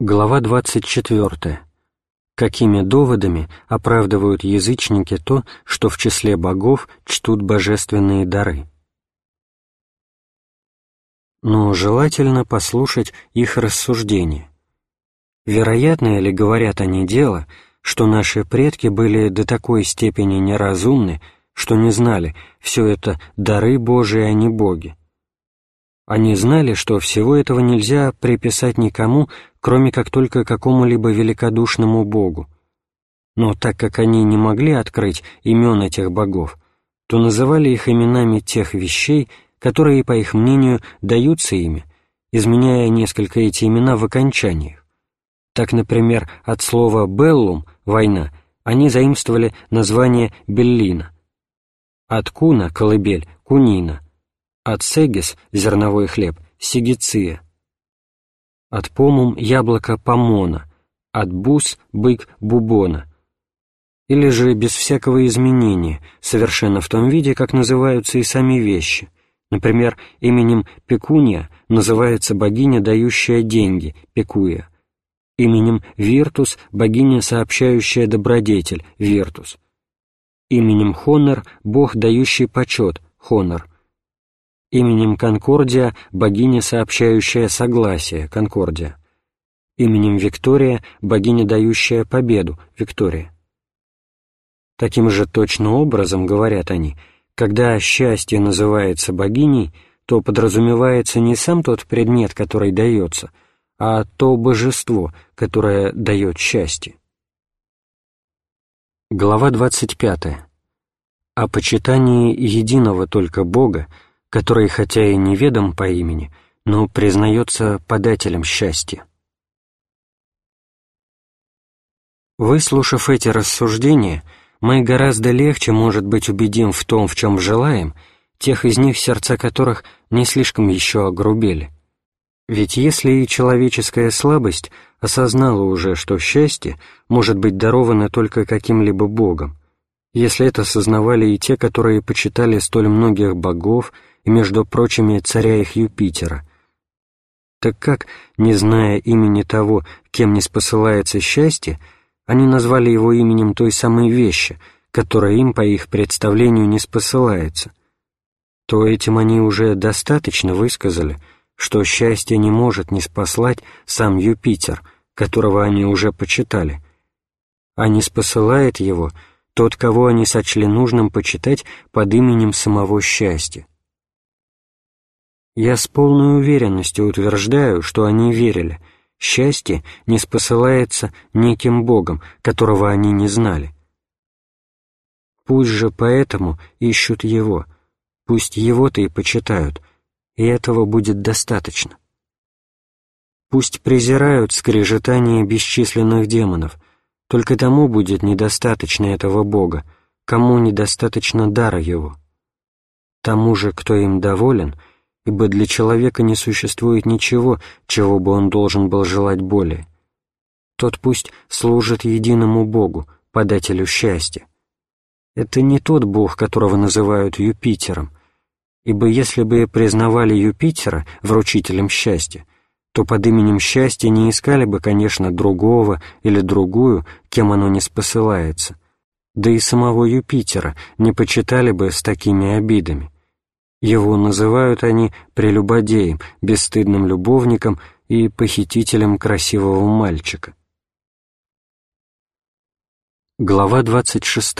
Глава 24. Какими доводами оправдывают язычники то, что в числе богов чтут божественные дары? Но желательно послушать их рассуждения. Вероятно ли, говорят они, дело, что наши предки были до такой степени неразумны, что не знали, все это дары Божии, а не боги, они знали, что всего этого нельзя приписать никому, кроме как только какому-либо великодушному богу. Но так как они не могли открыть имен этих богов, то называли их именами тех вещей, которые, по их мнению, даются ими, изменяя несколько эти имена в окончаниях. Так, например, от слова «беллум» — «война» они заимствовали название «беллина», от «куна» — «колыбель» — «кунина», от сегис – зерновой хлеб, сигиция, от помум – яблоко помона, от бус – бык бубона, или же без всякого изменения, совершенно в том виде, как называются и сами вещи. Например, именем Пекуния называется богиня, дающая деньги, Пекуя, именем Виртус – богиня, сообщающая добродетель, Виртус, именем Хонор – бог, дающий почет, Хонор – именем Конкордия – богиня, сообщающая согласие, Конкордия, именем Виктория – богиня, дающая победу, Виктория. Таким же точно образом, говорят они, когда счастье называется богиней, то подразумевается не сам тот предмет, который дается, а то божество, которое дает счастье. Глава 25. О почитании единого только Бога – который хотя и неведом по имени, но признается подателем счастья. Выслушав эти рассуждения, мы гораздо легче, может быть, убедим в том, в чем желаем, тех из них, сердца которых не слишком еще огрубели. Ведь если и человеческая слабость осознала уже, что счастье может быть даровано только каким-либо богом, если это сознавали и те, которые почитали столь многих богов между прочими, царя их Юпитера. Так как, не зная имени того, кем не спосылается счастье, они назвали его именем той самой вещи, которая им, по их представлению, не спосылается, то этим они уже достаточно высказали, что счастье не может не спаслать сам Юпитер, которого они уже почитали, а не спосылает его тот, кого они сочли нужным почитать под именем самого счастья. Я с полной уверенностью утверждаю, что они верили, счастье не спосылается неким Богом, которого они не знали. Пусть же поэтому ищут Его, пусть Его-то и почитают, и этого будет достаточно. Пусть презирают скрежетание бесчисленных демонов, только тому будет недостаточно этого Бога, кому недостаточно дара Его. Тому же, кто им доволен — ибо для человека не существует ничего, чего бы он должен был желать более. Тот пусть служит единому Богу, подателю счастья. Это не тот Бог, которого называют Юпитером, ибо если бы признавали Юпитера вручителем счастья, то под именем счастья не искали бы, конечно, другого или другую, кем оно не спосылается, да и самого Юпитера не почитали бы с такими обидами. Его называют они прелюбодеем, бесстыдным любовником и похитителем красивого мальчика. Глава 26.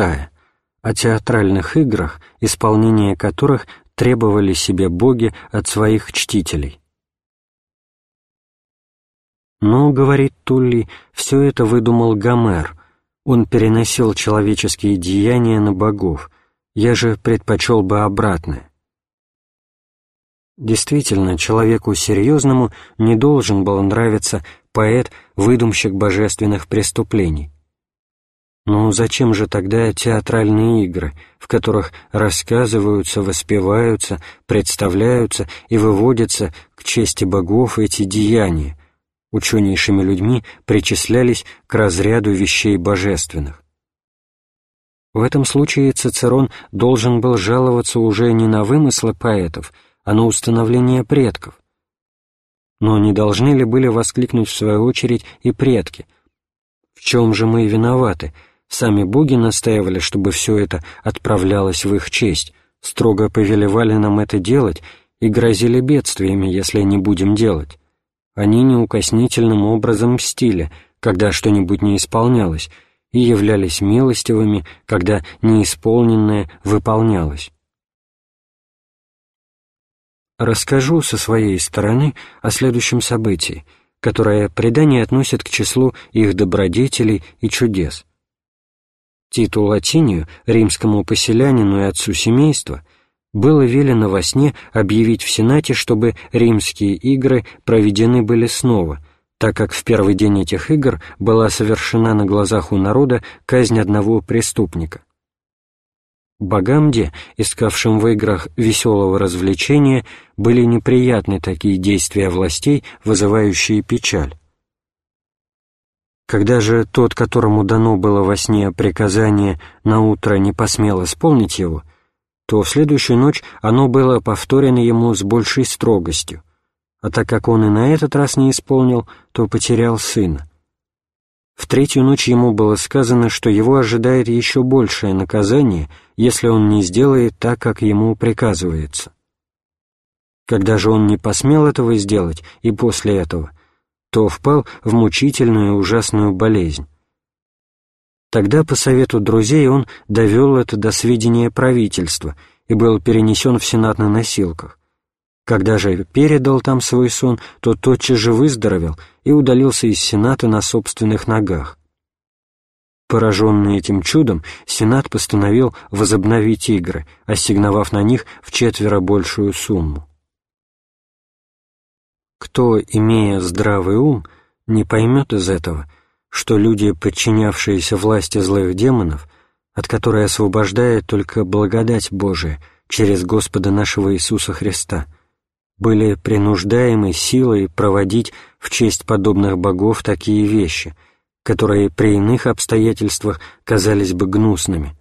О театральных играх, исполнение которых требовали себе боги от своих чтителей. Но, говорит Тулли, все это выдумал Гомер. Он переносил человеческие деяния на богов. Я же предпочел бы обратное. Действительно, человеку серьезному не должен был нравиться поэт, выдумщик божественных преступлений. Но зачем же тогда театральные игры, в которых рассказываются, воспеваются, представляются и выводятся к чести богов эти деяния, ученейшими людьми причислялись к разряду вещей божественных? В этом случае Цицерон должен был жаловаться уже не на вымыслы поэтов, а на установление предков. Но не должны ли были воскликнуть в свою очередь и предки? В чем же мы виноваты? Сами боги настаивали, чтобы все это отправлялось в их честь, строго повелевали нам это делать и грозили бедствиями, если не будем делать. Они неукоснительным образом мстили, когда что-нибудь не исполнялось, и являлись милостивыми, когда неисполненное выполнялось. Расскажу со своей стороны о следующем событии, которое предание относит к числу их добродетелей и чудес. Титу Латинию, римскому поселянину и отцу семейства, было велено во сне объявить в Сенате, чтобы римские игры проведены были снова, так как в первый день этих игр была совершена на глазах у народа казнь одного преступника. Богамде, искавшим в играх веселого развлечения, были неприятны такие действия властей, вызывающие печаль. Когда же тот, которому дано было во сне приказание, на утро не посмел исполнить его, то в следующую ночь оно было повторено ему с большей строгостью, а так как он и на этот раз не исполнил, то потерял сына. В третью ночь ему было сказано, что его ожидает еще большее наказание, если он не сделает так, как ему приказывается. Когда же он не посмел этого сделать и после этого, то впал в мучительную ужасную болезнь. Тогда, по совету друзей, он довел это до сведения правительства и был перенесен в Сенат на носилках. Когда же передал там свой сон, то тотчас же выздоровел и удалился из Сената на собственных ногах. Пораженный этим чудом, Сенат постановил возобновить игры, ассигновав на них в четверо большую сумму. Кто, имея здравый ум, не поймет из этого, что люди, подчинявшиеся власти злых демонов, от которой освобождает только благодать Божия через Господа нашего Иисуса Христа – были принуждаемы силой проводить в честь подобных богов такие вещи, которые при иных обстоятельствах казались бы гнусными.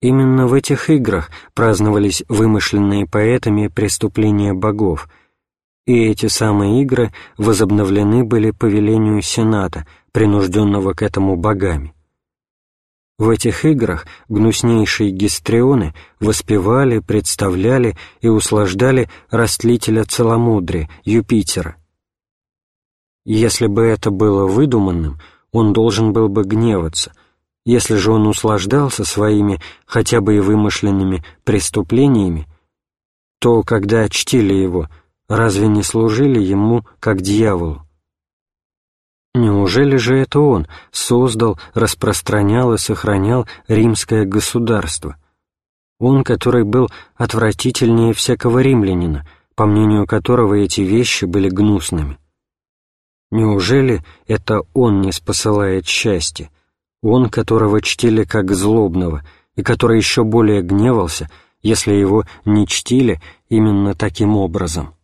Именно в этих играх праздновались вымышленные поэтами преступления богов, и эти самые игры возобновлены были по велению Сената, принужденного к этому богами. В этих играх гнуснейшие гистрионы воспевали, представляли и услаждали растлителя целомудрия, Юпитера. Если бы это было выдуманным, он должен был бы гневаться. Если же он услаждался своими, хотя бы и вымышленными, преступлениями, то, когда чтили его, разве не служили ему, как дьяволу? Неужели же это он создал, распространял и сохранял римское государство? Он, который был отвратительнее всякого римлянина, по мнению которого эти вещи были гнусными. Неужели это он не спосылает счастье? Он, которого чтили как злобного, и который еще более гневался, если его не чтили именно таким образом.